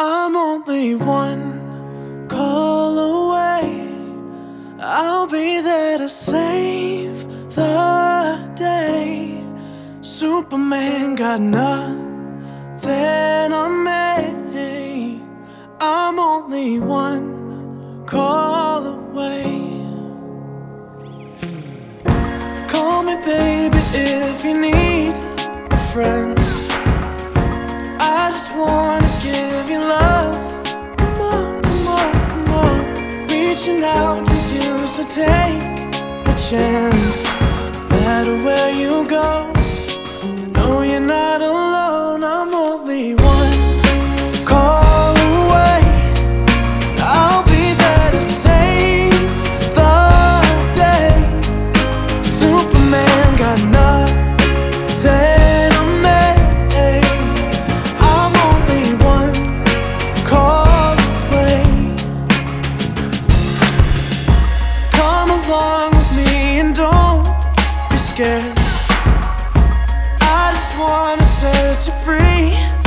I'm only one call away. I'll be there to save the day. Superman got nothing on me. I'm only one call chance, no matter where you scared. I just wanna set you free.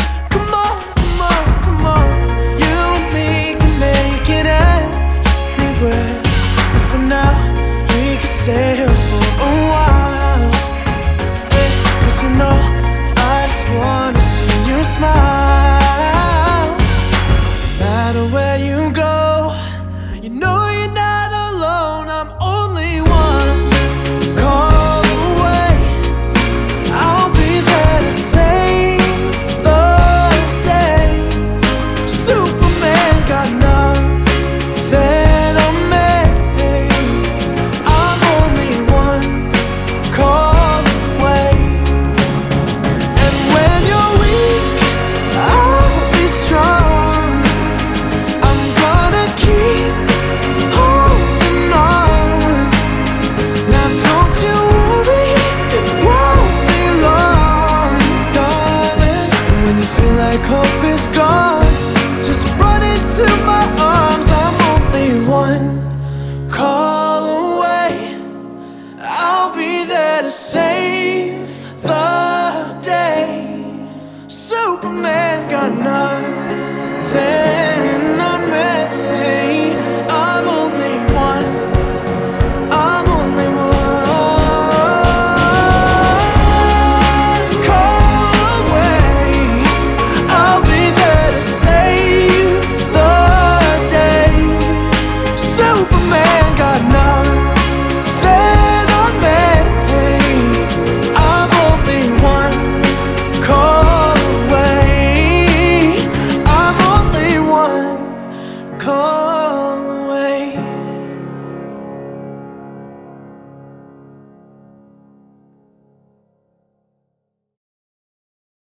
when it seemed like hope is gone, just run into my arms.